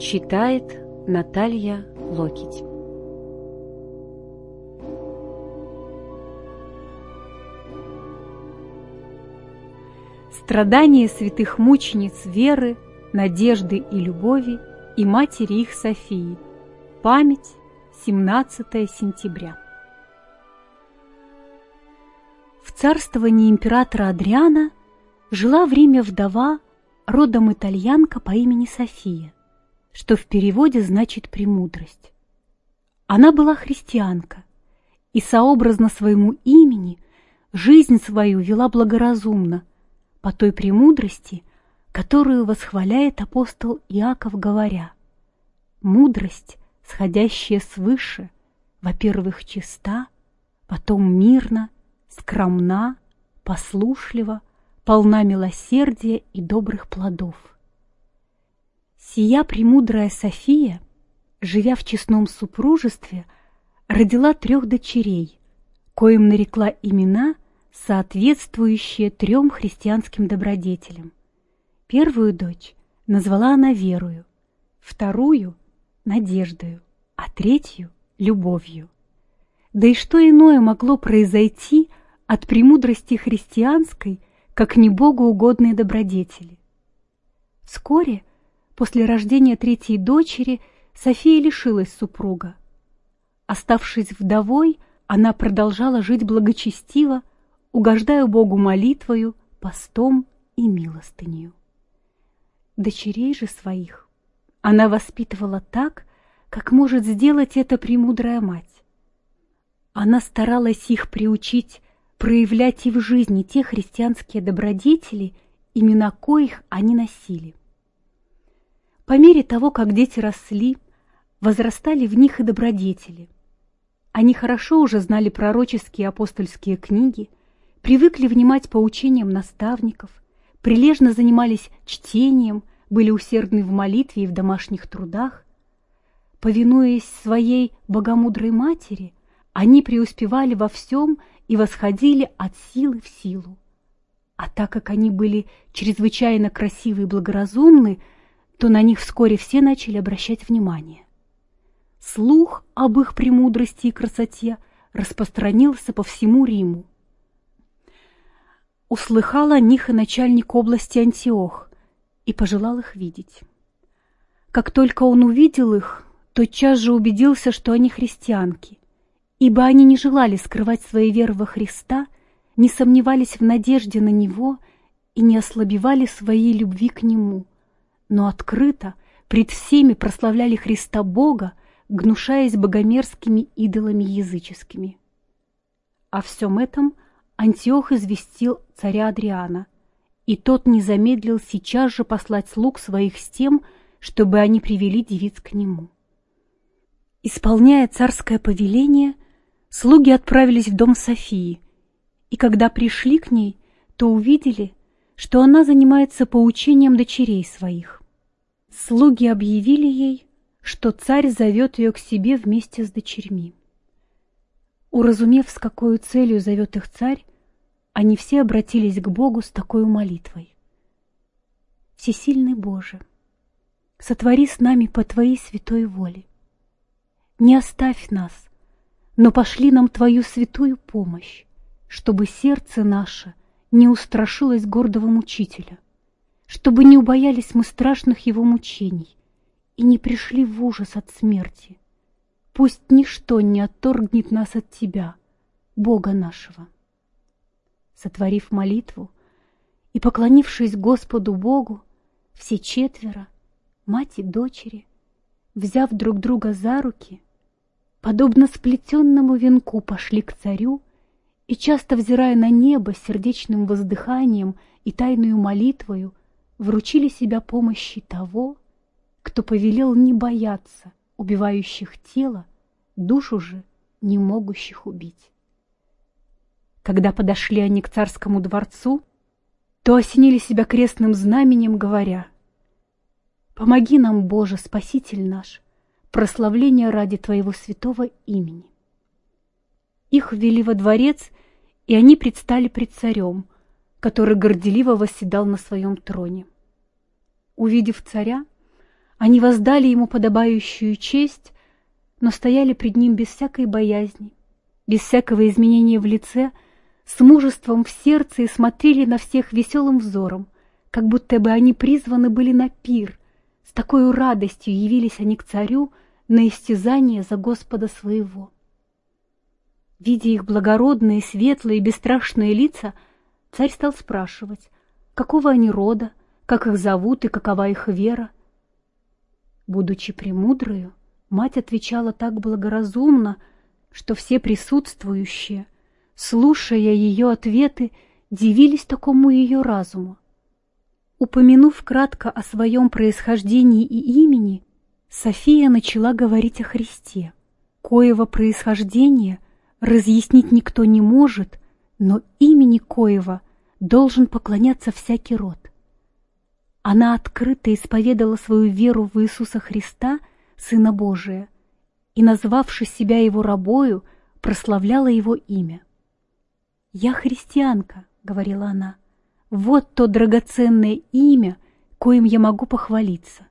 Читает Наталья Локить. Страдания святых мучениц веры, надежды и любови и матери их Софии. Память 17 сентября. В царствовании императора Адриана жила в Риме вдова, родом итальянка по имени София, что в переводе значит «премудрость». Она была христианка и, сообразно своему имени, жизнь свою вела благоразумно, по той премудрости, которую восхваляет апостол Иаков, говоря «Мудрость, сходящая свыше, во-первых, чиста, потом мирна, скромна, послушлива, полна милосердия и добрых плодов. Сия премудрая София, живя в честном супружестве, родила трех дочерей, коим нарекла имена, соответствующие трем христианским добродетелям. Первую дочь назвала она верою, вторую — надеждою, а третью — любовью. Да и что иное могло произойти от премудрости христианской, как не Богу угодные добродетели? Вскоре, после рождения третьей дочери, София лишилась супруга. Оставшись вдовой, она продолжала жить благочестиво, угождая Богу молитвою, постом и милостынью. Дочерей же своих она воспитывала так, как может сделать это премудрая мать. Она старалась их приучить проявлять и в жизни те христианские добродетели, имена коих они носили. По мере того, как дети росли, возрастали в них и добродетели. Они хорошо уже знали пророческие апостольские книги, привыкли внимать поучениям наставников, прилежно занимались чтением, были усердны в молитве и в домашних трудах. Повинуясь своей богомудрой матери, они преуспевали во всем и восходили от силы в силу. А так как они были чрезвычайно красивы и благоразумны, то на них вскоре все начали обращать внимание. Слух об их премудрости и красоте распространился по всему Риму услыхал о них и начальник области Антиох и пожелал их видеть. Как только он увидел их, тотчас же убедился, что они христианки, ибо они не желали скрывать своей веры во Христа, не сомневались в надежде на Него и не ослабевали своей любви к Нему, но открыто пред всеми прославляли Христа Бога, гнушаясь богомерзкими идолами языческими. О всем этом – Антиох известил царя Адриана, и тот не замедлил сейчас же послать слуг своих с тем, чтобы они привели девиц к нему. Исполняя царское повеление, слуги отправились в дом Софии, и когда пришли к ней, то увидели, что она занимается поучением дочерей своих. Слуги объявили ей, что царь зовет ее к себе вместе с дочерьми. Уразумев, с какой целью зовет их царь, они все обратились к Богу с такой молитвой. Всесильный Боже, сотвори с нами по Твоей святой воле. Не оставь нас, но пошли нам Твою святую помощь, чтобы сердце наше не устрашилось гордого мучителя, чтобы не убоялись мы страшных его мучений и не пришли в ужас от смерти. Пусть ничто не отторгнет нас от Тебя, Бога нашего сотворив молитву и поклонившись Господу Богу, все четверо, мать и дочери, взяв друг друга за руки, подобно сплетенному венку пошли к царю и, часто взирая на небо сердечным воздыханием и тайную молитвою, вручили себя помощи того, кто повелел не бояться убивающих тело, душу же не могущих убить. Когда подошли они к царскому дворцу, то осенили себя крестным знаменем, говоря, «Помоги нам, Боже, Спаситель наш, прославление ради Твоего святого имени». Их ввели во дворец, и они предстали пред царем, который горделиво восседал на своем троне. Увидев царя, Они воздали ему подобающую честь, но стояли пред ним без всякой боязни, без всякого изменения в лице, с мужеством в сердце и смотрели на всех веселым взором, как будто бы они призваны были на пир. С такой радостью явились они к царю на истязание за Господа своего. Видя их благородные, светлые, бесстрашные лица, царь стал спрашивать, какого они рода, как их зовут и какова их вера. Будучи премудрою, мать отвечала так благоразумно, что все присутствующие, слушая ее ответы, дивились такому ее разуму. Упомянув кратко о своем происхождении и имени, София начала говорить о Христе, коего происхождения разъяснить никто не может, но имени коего должен поклоняться всякий род. Она открыто исповедала свою веру в Иисуса Христа, Сына Божия, и, назвавши себя Его рабою, прославляла Его имя. «Я христианка», — говорила она, — «вот то драгоценное имя, коим я могу похвалиться».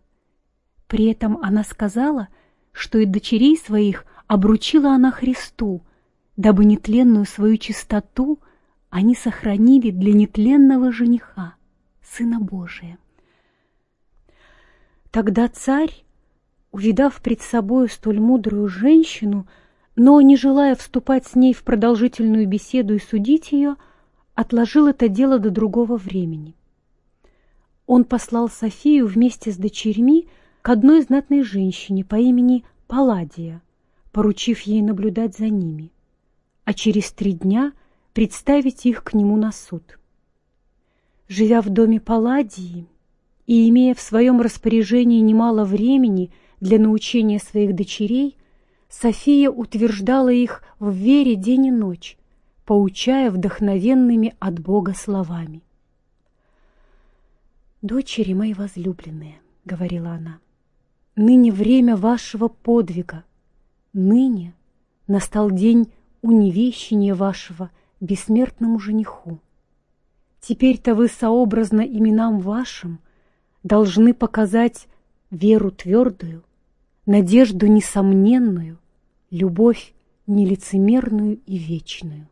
При этом она сказала, что и дочерей своих обручила она Христу, дабы нетленную свою чистоту они сохранили для нетленного жениха, Сына Божия. Тогда царь, увидав пред собою столь мудрую женщину, но, не желая вступать с ней в продолжительную беседу и судить ее, отложил это дело до другого времени. Он послал Софию вместе с дочерьми к одной знатной женщине по имени Палладия, поручив ей наблюдать за ними, а через три дня представить их к нему на суд. Живя в доме Палладии, и, имея в своем распоряжении немало времени для научения своих дочерей, София утверждала их в вере день и ночь, поучая вдохновенными от Бога словами. «Дочери мои возлюбленные», — говорила она, — «ныне время вашего подвига, ныне настал день уневещения вашего бессмертному жениху. Теперь-то вы сообразно именам вашим — должны показать веру твердую, надежду несомненную, любовь нелицемерную и вечную.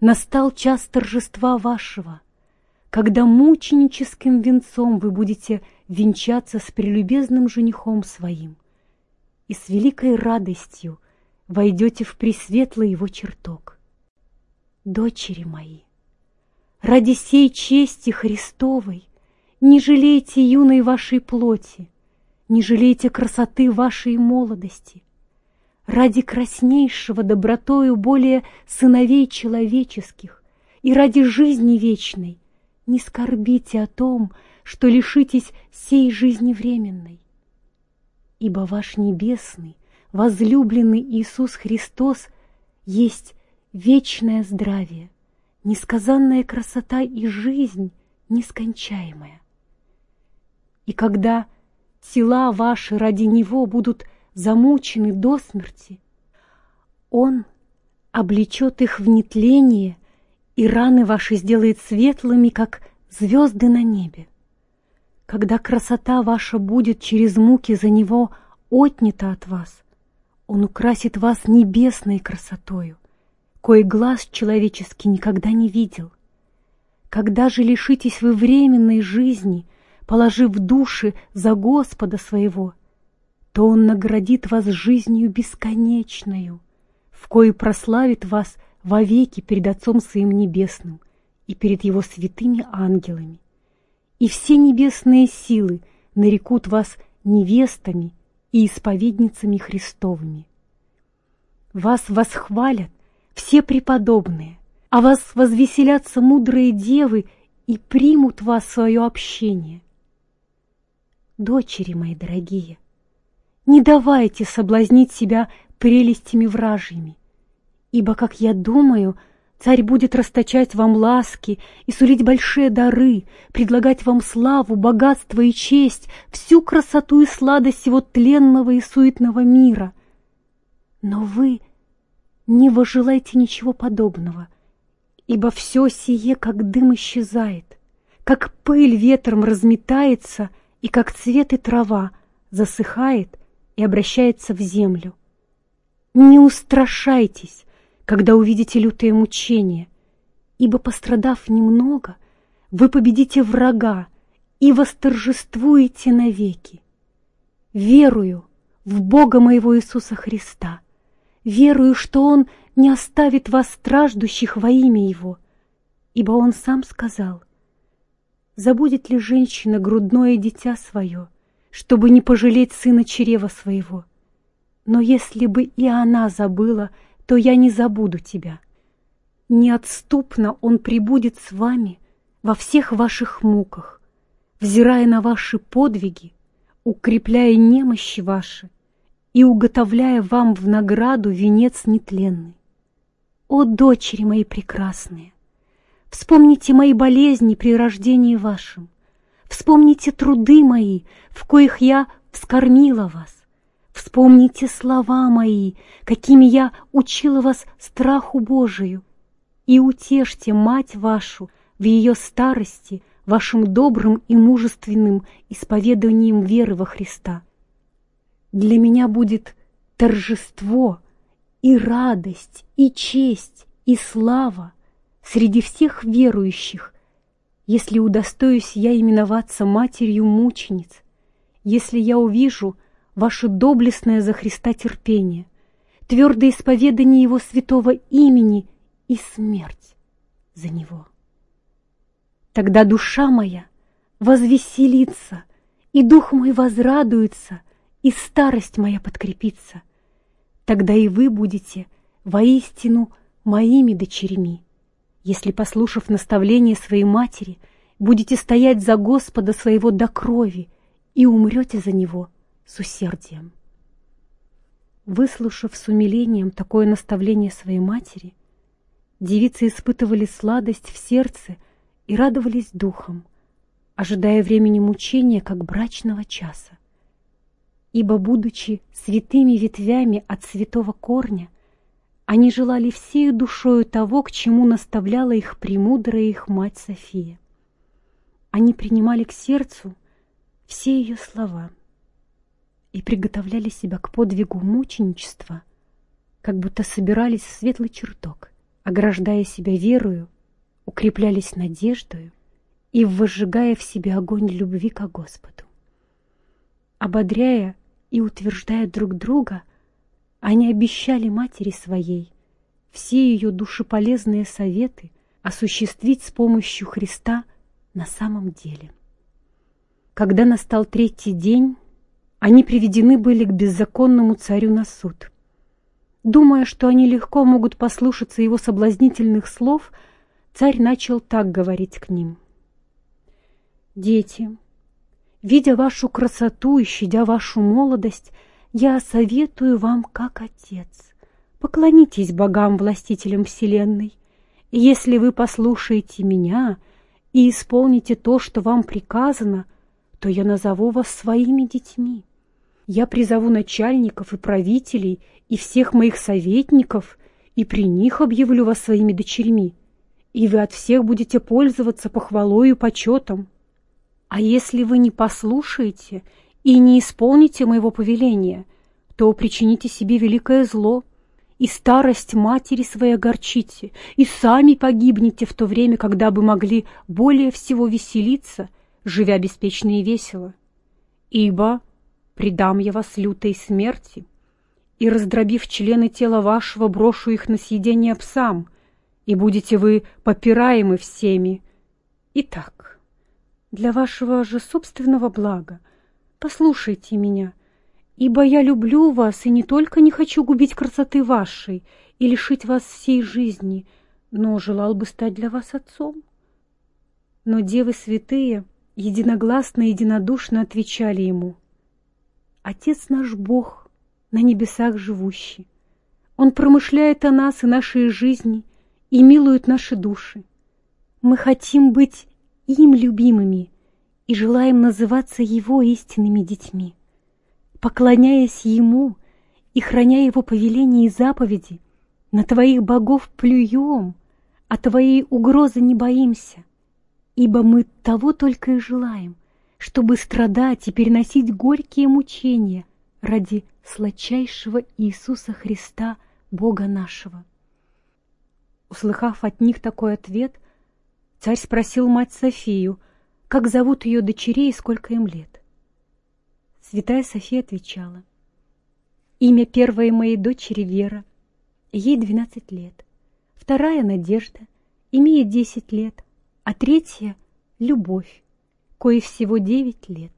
Настал час торжества вашего, когда мученическим венцом вы будете венчаться с прелюбезным женихом своим и с великой радостью войдете в пресветлый его чертог. Дочери мои, ради сей чести Христовой не жалейте юной вашей плоти, не жалейте красоты вашей молодости. Ради краснейшего добротою более сыновей человеческих и ради жизни вечной не скорбите о том, что лишитесь сей жизни временной. Ибо ваш небесный, возлюбленный Иисус Христос есть вечное здравие, несказанная красота и жизнь нескончаемая. И когда тела ваши ради Него будут замучены до смерти, Он облечет их в нетление и раны ваши сделает светлыми, как звезды на небе. Когда красота ваша будет через муки за Него отнята от вас, Он украсит вас небесной красотою, кой глаз человеческий никогда не видел. Когда же лишитесь вы временной жизни — положив души за Господа своего, то Он наградит вас жизнью бесконечною, в кое прославит вас вовеки перед Отцом Своим Небесным и перед Его святыми ангелами. И все небесные силы нарекут вас невестами и исповедницами Христовыми. Вас восхвалят все преподобные, а вас возвеселятся мудрые девы и примут вас в свое общение — дочери мои дорогие, не давайте соблазнить себя прелестями вражьими, ибо, как я думаю, царь будет расточать вам ласки и сулить большие дары, предлагать вам славу, богатство и честь, всю красоту и сладость его тленного и суетного мира. Но вы не вожелайте ничего подобного, ибо все сие, как дым, исчезает, как пыль ветром разметается — и как цвет и трава засыхает и обращается в землю. Не устрашайтесь, когда увидите лютые мучения, ибо, пострадав немного, вы победите врага и восторжествуете навеки. Верую в Бога моего Иисуса Христа, верую, что Он не оставит вас страждущих во имя Его, ибо Он сам сказал, забудет ли женщина грудное дитя свое, чтобы не пожалеть сына чрева своего? Но если бы и она забыла, то я не забуду тебя. Неотступно Он прибудет с вами во всех ваших муках, взирая на ваши подвиги, укрепляя немощи ваши и уготовляя вам в награду венец нетленный. О, дочери мои прекрасные! Вспомните мои болезни при рождении вашем. Вспомните труды мои, в коих я вскормила вас. Вспомните слова мои, какими я учила вас страху Божию, и утешьте мать вашу в ее старости вашим добрым и мужественным исповеданием веры во Христа. Для меня будет торжество и радость, и честь, и слава среди всех верующих, если удостоюсь я именоваться матерью мучениц, если я увижу ваше доблестное за Христа терпение, твердое исповедание Его святого имени и смерть за Него. Тогда душа моя возвеселится, и дух мой возрадуется, и старость моя подкрепится. Тогда и вы будете воистину моими дочерьми, если, послушав наставление своей матери, будете стоять за Господа своего до крови и умрете за Него с усердием. Выслушав с умилением такое наставление своей матери, девицы испытывали сладость в сердце и радовались духом, ожидая времени мучения как брачного часа. Ибо, будучи святыми ветвями от святого корня, они желали всею душою того, к чему наставляла их премудрая их мать София. Они принимали к сердцу все ее слова и приготовляли себя к подвигу мученичества, как будто собирались в светлый чертог, ограждая себя верою, укреплялись надеждою и возжигая в себе огонь любви к Господу. Ободряя и утверждая друг друга, они обещали матери своей все ее душеполезные советы осуществить с помощью Христа на самом деле. Когда настал третий день, они приведены были к беззаконному царю на суд. Думая, что они легко могут послушаться его соблазнительных слов, царь начал так говорить к ним. «Дети, видя вашу красоту и щадя вашу молодость, я советую вам как отец. Поклонитесь богам-властителям вселенной. И если вы послушаете меня и исполните то, что вам приказано, то я назову вас своими детьми. Я призову начальников и правителей и всех моих советников, и при них объявлю вас своими дочерьми, и вы от всех будете пользоваться похвалой и почетом. А если вы не послушаете и не исполните моего повеления, то причините себе великое зло, и старость матери своей огорчите, и сами погибнете в то время, когда бы могли более всего веселиться — живя беспечно и весело. Ибо предам я вас лютой смерти, и, раздробив члены тела вашего, брошу их на съедение псам, и будете вы попираемы всеми. Итак, для вашего же собственного блага послушайте меня, ибо я люблю вас и не только не хочу губить красоты вашей и лишить вас всей жизни, но желал бы стать для вас отцом. Но девы святые — единогласно и единодушно отвечали ему, «Отец наш Бог, на небесах живущий, Он промышляет о нас и нашей жизни и милует наши души. Мы хотим быть им любимыми и желаем называться Его истинными детьми. Поклоняясь Ему и храня Его повеления и заповеди, на Твоих богов плюем, а Твоей угрозы не боимся ибо мы того только и желаем, чтобы страдать и переносить горькие мучения ради сладчайшего Иисуса Христа, Бога нашего. Услыхав от них такой ответ, царь спросил мать Софию, как зовут ее дочерей и сколько им лет. Святая София отвечала, «Имя первой моей дочери Вера, ей двенадцать лет, вторая Надежда, имеет десять лет, а третья — Любовь, кое всего девять лет».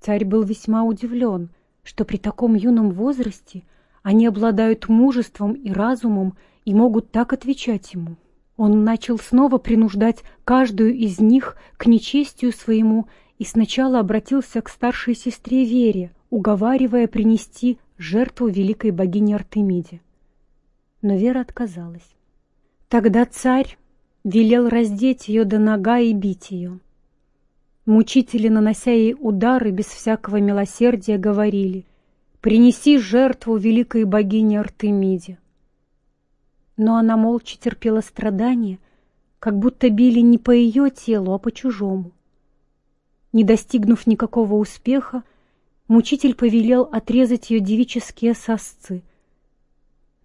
Царь был весьма удивлен, что при таком юном возрасте они обладают мужеством и разумом и могут так отвечать ему. Он начал снова принуждать каждую из них к нечестию своему и сначала обратился к старшей сестре Вере, уговаривая принести жертву великой богине Артемиде. Но Вера отказалась. Тогда царь велел раздеть ее до нога и бить ее. Мучители, нанося ей удары без всякого милосердия, говорили «Принеси жертву великой богине Артемиде». Но она молча терпела страдания, как будто били не по ее телу, а по чужому. Не достигнув никакого успеха, мучитель повелел отрезать ее девические сосцы,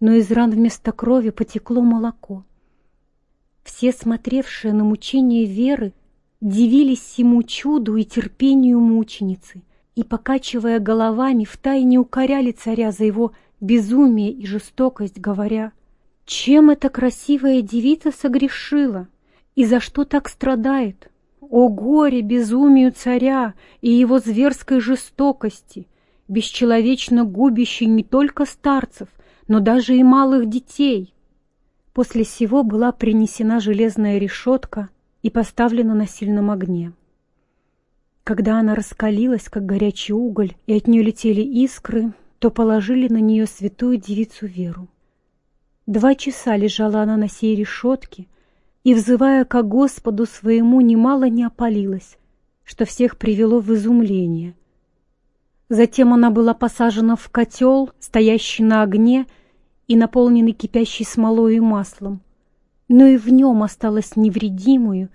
но из ран вместо крови потекло молоко. Все, смотревшие на мучение Веры, дивились всему чуду и терпению мученицы и, покачивая головами, втайне укоряли царя за его безумие и жестокость, говоря — чем эта красивая девица согрешила? И за что так страдает? О горе безумию царя и его зверской жестокости, бесчеловечно губящей не только старцев, но даже и малых детей. После сего была принесена железная решетка и поставлена на сильном огне. Когда она раскалилась, как горячий уголь, и от нее летели искры, то положили на нее святую девицу Веру. Два часа лежала она на сей решетке и, взывая ко Господу своему, немало не опалилась, что всех привело в изумление. Затем она была посажена в котел, стоящий на огне и наполненный кипящей смолой и маслом, но и в нем осталась невредимую,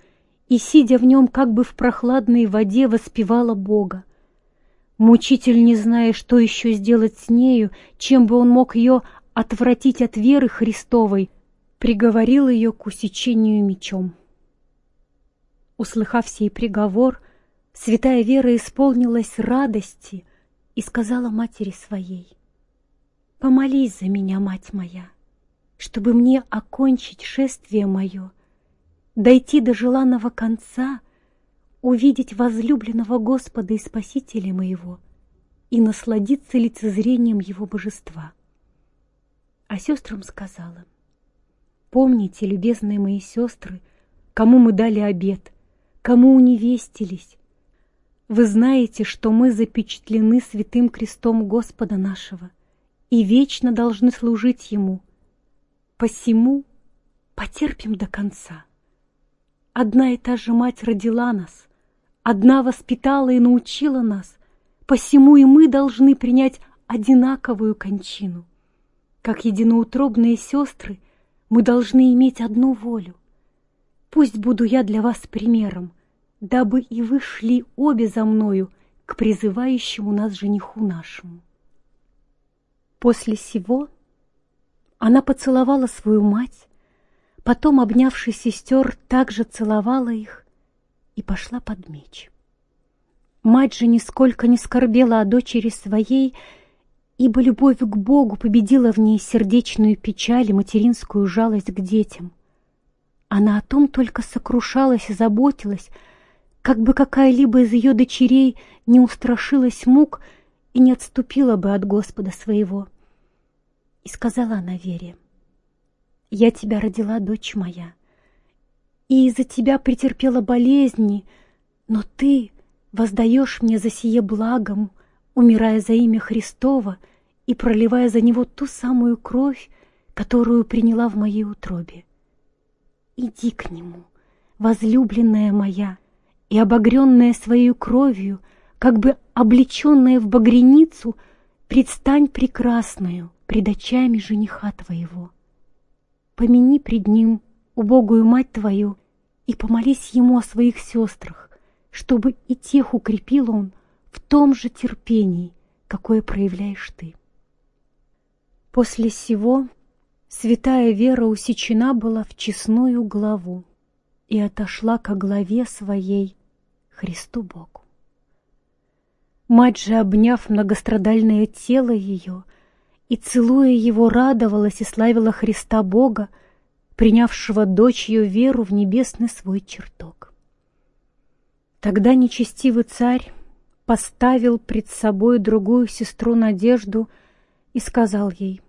и, сидя в нем как бы в прохладной воде, воспевала Бога. Мучитель, не зная, что еще сделать с нею, чем бы он мог ее отвратить от веры Христовой, приговорил ее к усечению мечом. Услыхав сей приговор, святая Вера исполнилась радости и сказала матери своей, «Помолись за меня, мать моя, чтобы мне окончить шествие мое, дойти до желанного конца, увидеть возлюбленного Господа и Спасителя моего и насладиться лицезрением Его божества» а сестрам сказала, «Помните, любезные мои сестры, кому мы дали обед, кому уневестились. Вы знаете, что мы запечатлены святым крестом Господа нашего и вечно должны служить Ему. Посему потерпим до конца. Одна и та же мать родила нас, одна воспитала и научила нас, посему и мы должны принять одинаковую кончину. Как единоутробные сестры, мы должны иметь одну волю. Пусть буду я для вас примером, дабы и вы шли обе за мною к призывающему нас жениху нашему. После сего она поцеловала свою мать, потом, обнявши сестер, также целовала их и пошла под меч. Мать же нисколько не скорбела о дочери своей, ибо любовь к Богу победила в ней сердечную печаль и материнскую жалость к детям. Она о том только сокрушалась и заботилась, как бы какая-либо из ее дочерей не устрашилась мук и не отступила бы от Господа своего. И сказала она Вере, «Я тебя родила, дочь моя, и из-за тебя претерпела болезни, но ты воздаешь мне за сие благом, умирая за имя Христова и проливая за него ту самую кровь, которую приняла в моей утробе. Иди к нему, возлюбленная моя, и обогренная своей кровью, как бы облеченная в багряницу, предстань прекрасною пред очами жениха твоего. Помяни пред ним убогую мать твою и помолись ему о своих сестрах, чтобы и тех укрепил он в том же терпении, какое проявляешь ты. После сего святая Вера усечена была в честную главу и отошла ко главе своей Христу Богу. Мать же, обняв многострадальное тело ее и целуя его, радовалась и славила Христа Бога, принявшего дочь ее веру в небесный свой чертог. Тогда нечестивый царь поставил пред собой другую сестру Надежду и сказал ей,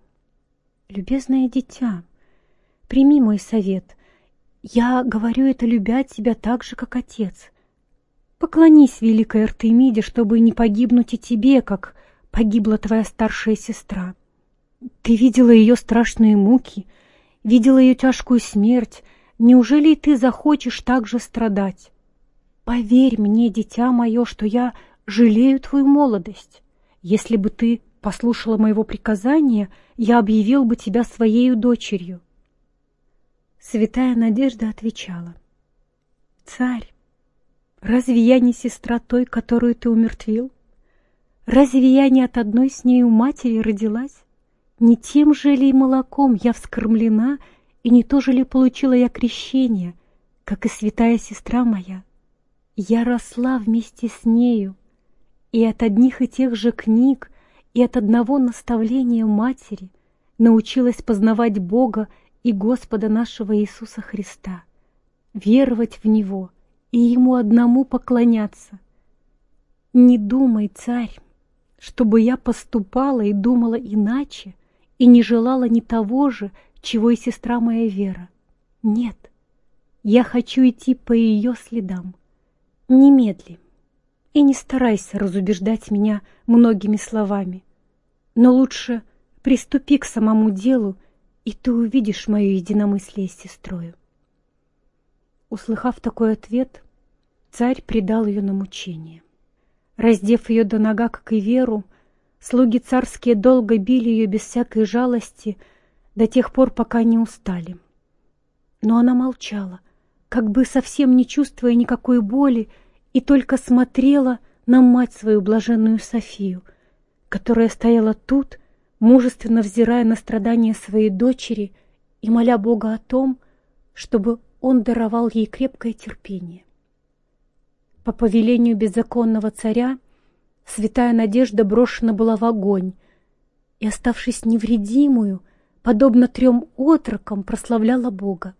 «Любезное дитя, прими мой совет. Я говорю это, любя тебя так же, как отец. Поклонись великой Артемиде, чтобы не погибнуть и тебе, как погибла твоя старшая сестра. Ты видела ее страшные муки, видела ее тяжкую смерть. Неужели и ты захочешь так же страдать? Поверь мне, дитя мое, что я жалею твою молодость. Если бы ты послушала моего приказания, я объявил бы тебя своей дочерью. Святая Надежда отвечала, «Царь, разве я не сестра той, которую ты умертвил? Разве я не от одной с нею матери родилась? Не тем же ли молоком я вскормлена, и не то же ли получила я крещение, как и святая сестра моя? Я росла вместе с нею, и от одних и тех же книг, и от одного наставления матери научилась познавать Бога и Господа нашего Иисуса Христа, веровать в Него и Ему одному поклоняться. Не думай, царь, чтобы я поступала и думала иначе, и не желала ни того же, чего и сестра моя Вера. Нет, я хочу идти по ее следам. Немедли. И не старайся разубеждать меня многими словами, но лучше приступи к самому делу, и ты увидишь мое единомыслие с сестрою. Услыхав такой ответ, царь предал ее на мучение. Раздев ее до нога, как и Веру, Слуги царские долго били ее без всякой жалости до тех пор, пока не устали. Но она молчала, как бы совсем не чувствуя никакой боли, и только смотрела на мать свою блаженную Софию, которая стояла тут, мужественно взирая на страдания своей дочери и моля Бога о том, чтобы он даровал ей крепкое терпение. По повелению беззаконного царя Святая надежда брошена была в огонь, и, оставшись невредимую, подобно трем отрокам, прославляла Бога.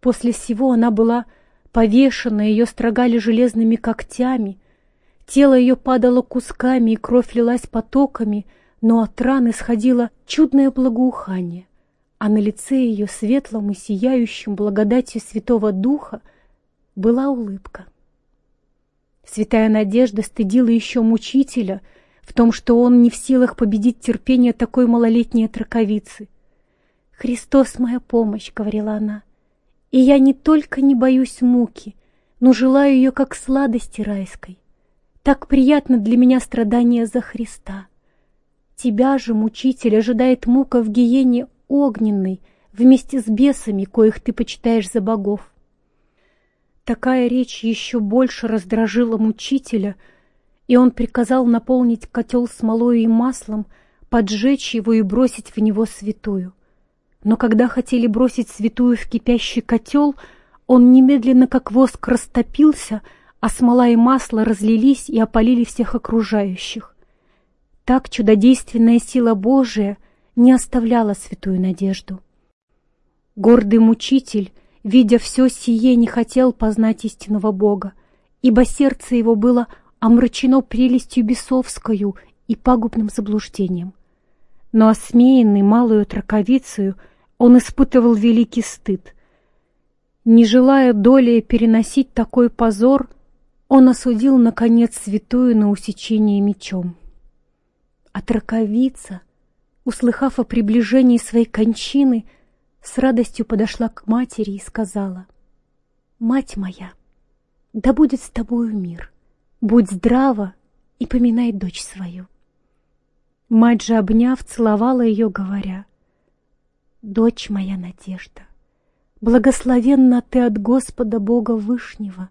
После всего она была повешена, ее строгали железными когтями, тело ее падало кусками, и кровь лилась потоками, но от ран исходило чудное благоухание, а на лице ее, светлом и сияющем благодатью Святого Духа, была улыбка. Святая надежда стыдила еще мучителя в том, что он не в силах победить терпение такой малолетней отраковицы. «Христос моя помощь», — говорила она, — «и я не только не боюсь муки, но желаю ее как сладости райской. Так приятно для меня страдание за Христа. Тебя же, мучитель, ожидает мука в гиене огненной, вместе с бесами, коих ты почитаешь за богов. Такая речь еще больше раздражила мучителя, и он приказал наполнить котел смолой и маслом, поджечь его и бросить в него святую. Но когда хотели бросить святую в кипящий котел, он немедленно как воск растопился, а смола и масло разлились и опалили всех окружающих. Так чудодейственная сила Божия не оставляла святую надежду. Гордый мучитель видя все сие, не хотел познать истинного Бога, ибо сердце его было омрачено прелестью бесовскою и пагубным заблуждением. Но осмеянный малую траковицею, он испытывал великий стыд. Не желая долей переносить такой позор, он осудил, наконец, святую на усечение мечом. А траковица, услыхав о приближении своей кончины, — с радостью подошла к матери и сказала, «Мать моя, да будет с тобою мир, будь здрава и поминай дочь свою». Мать же, обняв, целовала ее, говоря, «Дочь моя надежда, благословенна ты от Господа Бога Вышнего,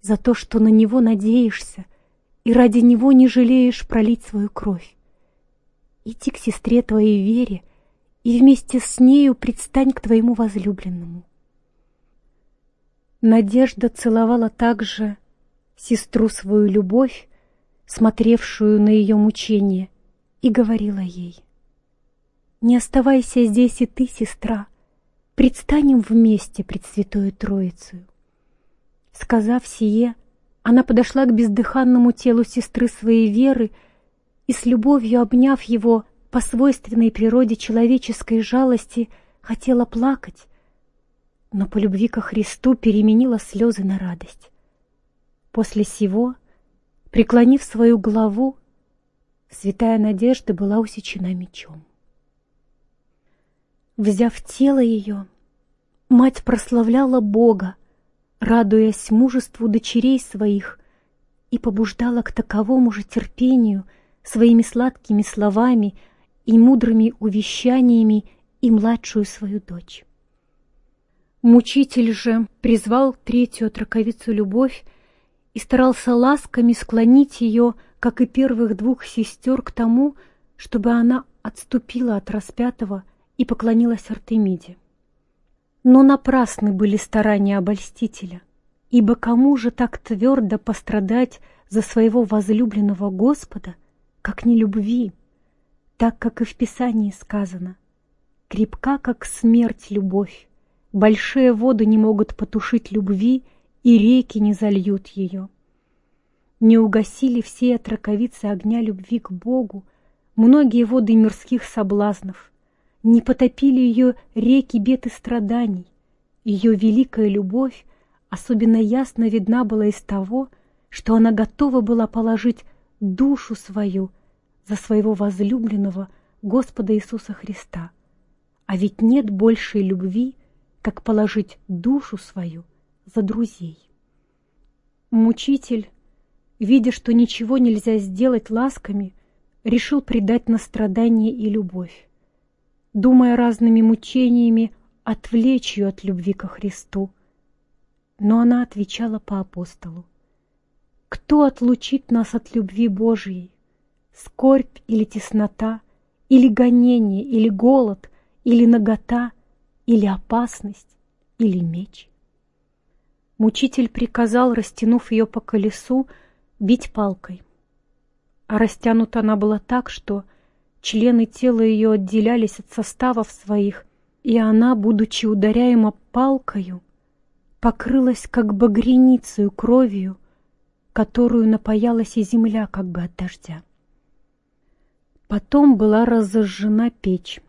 за то, что на него надеешься и ради него не жалеешь пролить свою кровь. Иди к сестре твоей Вере и вместе с нею предстань к твоему возлюбленному. Надежда целовала также сестру свою любовь, смотревшую на ее мучение, и говорила ей, «Не оставайся здесь и ты, сестра, предстанем вместе пред Святою Троицею». Сказав сие, она подошла к бездыханному телу сестры своей Веры и с любовью обняв его по свойственной природе человеческой жалости, хотела плакать, но по любви ко Христу переменила слезы на радость. После сего, преклонив свою голову, святая надежда была усечена мечом. Взяв тело ее, мать прославляла Бога, радуясь мужеству дочерей своих, и побуждала к таковому же терпению своими сладкими словами и мудрыми увещаниями и младшую свою дочь. Мучитель же призвал третью отраковицу любовь и старался ласками склонить ее, как и первых двух сестер, к тому, чтобы она отступила от распятого и поклонилась Артемиде. Но напрасны были старания обольстителя, ибо кому же так твердо пострадать за своего возлюбленного Господа, как не любви, так как и в Писании сказано, крепка, как смерть, любовь, большие воды не могут потушить любви, и реки не зальют ее. Не угасили все отраковицы огня любви к Богу, многие воды мирских соблазнов, не потопили ее реки бед и страданий. Ее великая любовь особенно ясно видна была из того, что она готова была положить душу свою за своего возлюбленного Господа Иисуса Христа. А ведь нет большей любви, как положить душу свою за друзей. Мучитель, видя, что ничего нельзя сделать ласками, решил предать настрадание и любовь думая разными мучениями отвлечь ее от любви ко Христу. Но она отвечала по апостолу. Кто отлучит нас от любви Божией? Скорбь или теснота, или гонение, или голод, или нагота, или опасность, или меч? Мучитель приказал, растянув ее по колесу, бить палкой. А растянута она была так, что Члены тела ее отделялись от составов своих, и она, будучи ударяема палкою, покрылась как багреницею кровью, которую напаялась и земля как бы от дождя. Потом была разожжена печь.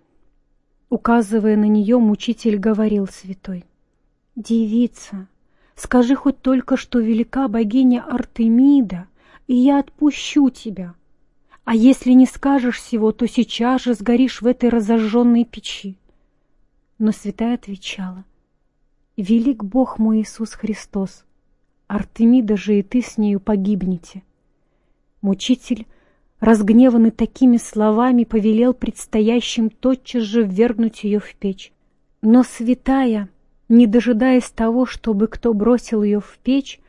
Указывая на нее, мучитель говорил святой, «Девица, скажи хоть только, что велика богиня Артемида, и я отпущу тебя, а если не скажешь всего, то сейчас же сгоришь в этой разожженной печи. Но святая отвечала, «Велик Бог мой Иисус Христос, Артемида же и ты с нею погибнете». Мучитель, разгневанный такими словами, повелел предстоящим тотчас же ввергнуть ее в печь. Но святая, не дожидаясь того, чтобы кто бросил ее в печь,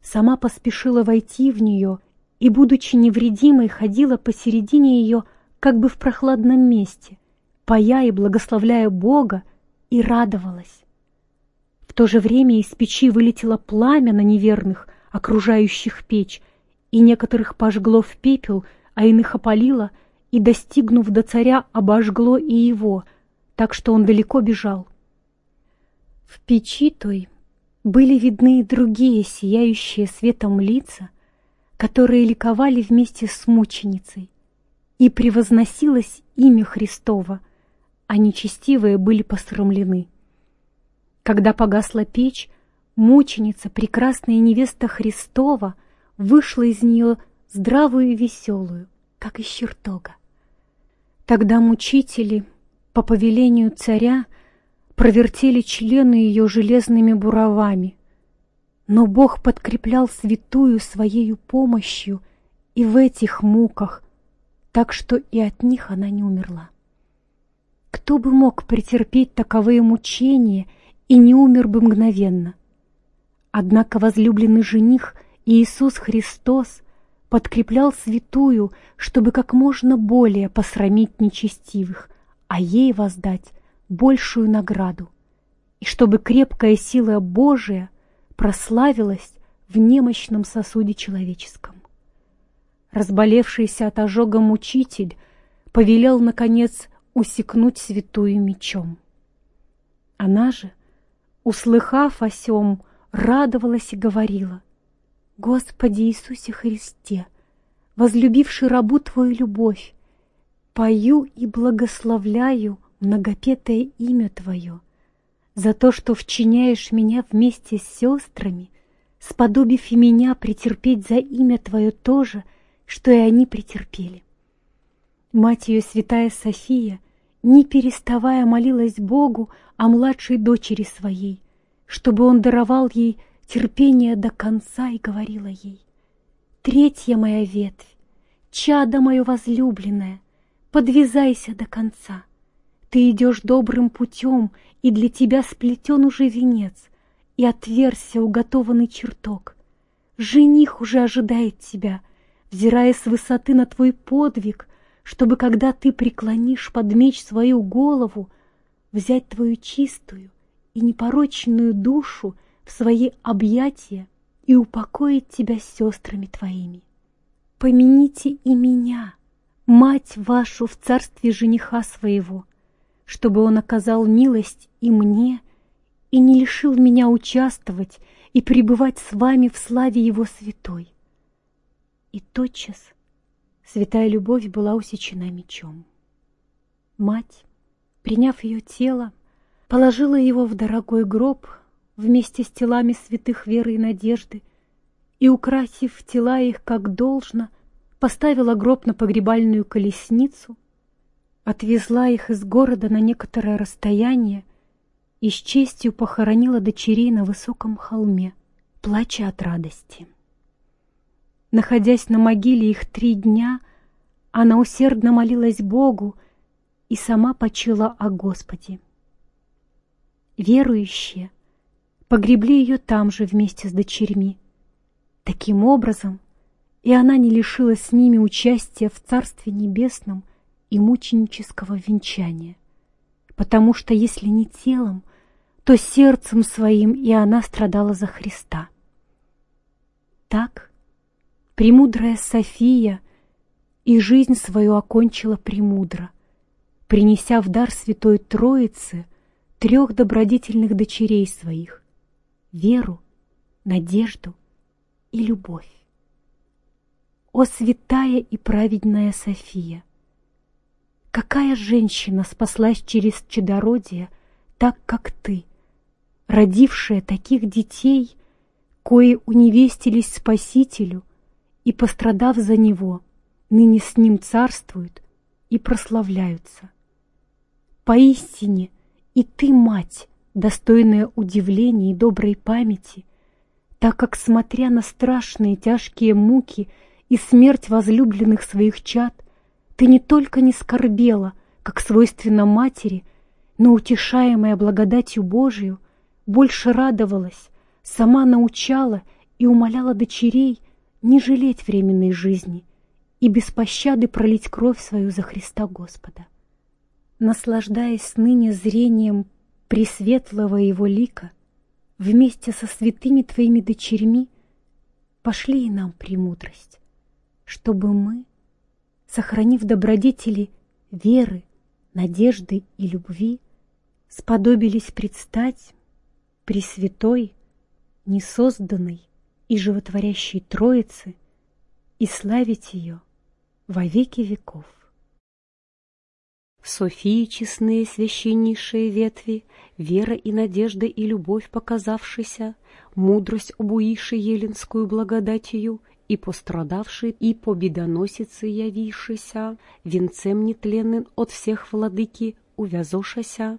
сама поспешила войти в нее и, будучи невредимой, ходила посередине ее, как бы в прохладном месте, пая и благословляя Бога, и радовалась. В то же время из печи вылетело пламя на неверных, окружающих печь, и некоторых пожгло в пепел, а иных опалило, и, достигнув до царя, обожгло и его, так что он далеко бежал. В печи той были видны и другие сияющие светом лица, которые ликовали вместе с мученицей, и превозносилось имя Христово, а нечестивые были посрамлены. Когда погасла печь, мученица, прекрасная невеста Христова, вышла из нее здравую и веселую, как из чертога. Тогда мучители, по повелению царя, провертели члены ее железными буровами — но Бог подкреплял святую Своею помощью и в этих муках, так что и от них она не умерла. Кто бы мог претерпеть таковые мучения и не умер бы мгновенно? Однако возлюбленный жених Иисус Христос подкреплял святую, чтобы как можно более посрамить нечестивых, а ей воздать большую награду, и чтобы крепкая сила Божия прославилась в немощном сосуде человеческом. Разболевшийся от ожога мучитель повелел, наконец, усекнуть святую мечом. Она же, услыхав о сем, радовалась и говорила, «Господи Иисусе Христе, возлюбивший рабу Твою любовь, пою и благословляю многопетое имя Твое за то, что вчиняешь меня вместе с сестрами, сподобив и меня претерпеть за имя Твое то же, что и они претерпели. Мать ее, святая София, не переставая молилась Богу о младшей дочери своей, чтобы он даровал ей терпение до конца и говорила ей, «Третья моя ветвь, чадо мое возлюбленное, подвязайся до конца. Ты идешь добрым путем, и для тебя сплетен уже венец, и отверся уготованный чертог. Жених уже ожидает тебя, взирая с высоты на твой подвиг, чтобы, когда ты преклонишь под меч свою голову, взять твою чистую и непорочную душу в свои объятия и упокоить тебя сестрами твоими. Помяните и меня, мать вашу в царстве жениха своего, чтобы он оказал милость и мне, и не лишил меня участвовать и пребывать с вами в славе его святой. И тотчас святая любовь была усечена мечом. Мать, приняв ее тело, положила его в дорогой гроб вместе с телами святых веры и надежды и, украсив тела их как должно, поставила гроб на погребальную колесницу, отвезла их из города на некоторое расстояние и с честью похоронила дочерей на высоком холме, плача от радости. Находясь на могиле их три дня, она усердно молилась Богу и сама почила о Господе. Верующие погребли ее там же вместе с дочерьми. Таким образом, и она не лишилась с ними участия в Царстве Небесном и мученического венчания, потому что если не телом, то сердцем своим и она страдала за Христа. Так Премудрая София и жизнь свою окончила премудро, принеся в дар Святой Троицы трех добродетельных дочерей своих — веру, надежду и любовь. О святая и праведная София! Какая женщина спаслась через чадородие, так как ты, родившая таких детей, кои уневестились Спасителю — и, пострадав за него, ныне с ним царствуют и прославляются. Поистине и ты, мать, достойная удивления и доброй памяти, так как, смотря на страшные тяжкие муки и смерть возлюбленных своих чад, ты не только не скорбела, как свойственно матери, но, утешаемая благодатью Божию, больше радовалась, сама научала и умоляла дочерей — не жалеть временной жизни и без пощады пролить кровь свою за Христа Господа. Наслаждаясь ныне зрением пресветлого Его лика, вместе со святыми Твоими дочерьми пошли и нам премудрость, чтобы мы, сохранив добродетели веры, надежды и любви, сподобились предстать Пресвятой, несозданной, и животворящей Троицы и славить ее во веки веков. Софии честные священнейшие ветви, Вера и надежда и любовь показавшися, Мудрость обуившей еленскую благодатью И пострадавший, и победоносицы явившися, Венцем нетленным от всех владыки увязошася,